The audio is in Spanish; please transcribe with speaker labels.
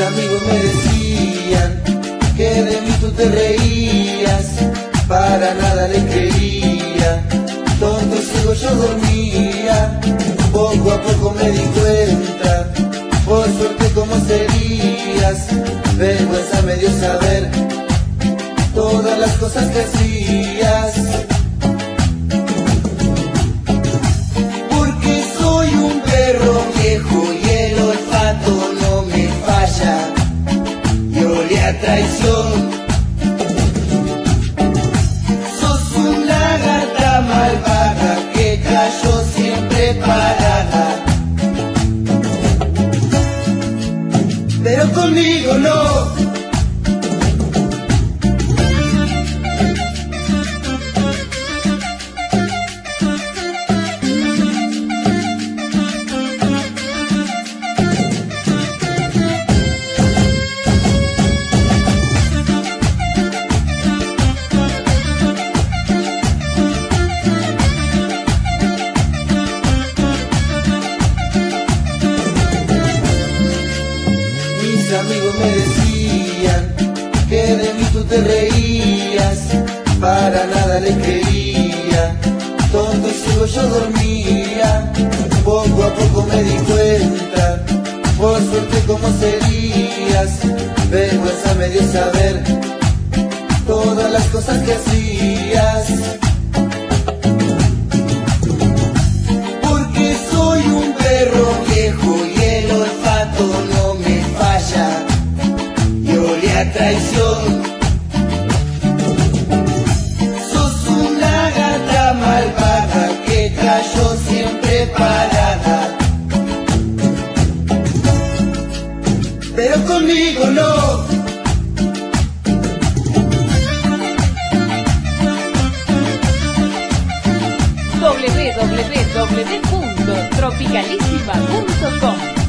Speaker 1: amigos me decían que de mí tú te reías, para nada le creía, tonto y ciego yo dormía, poco a poco me di cuenta, por suerte como serías, vergüenza me dio saber todas las cosas que hacías. Traición. Sos una gata malvada que cayó siempre parada. Pero conmigo no. Amigos me decían que de mí tú te reías, para nada le creía, tonto y ciego yo dormía, poco a poco me di cuenta, por suerte como serías, vergüenza me dio saber todas las cosas que hacías. Traición. Sos una gata malvada que cayó siempre parada. Pero conmigo no.
Speaker 2: www.tropicalísima.com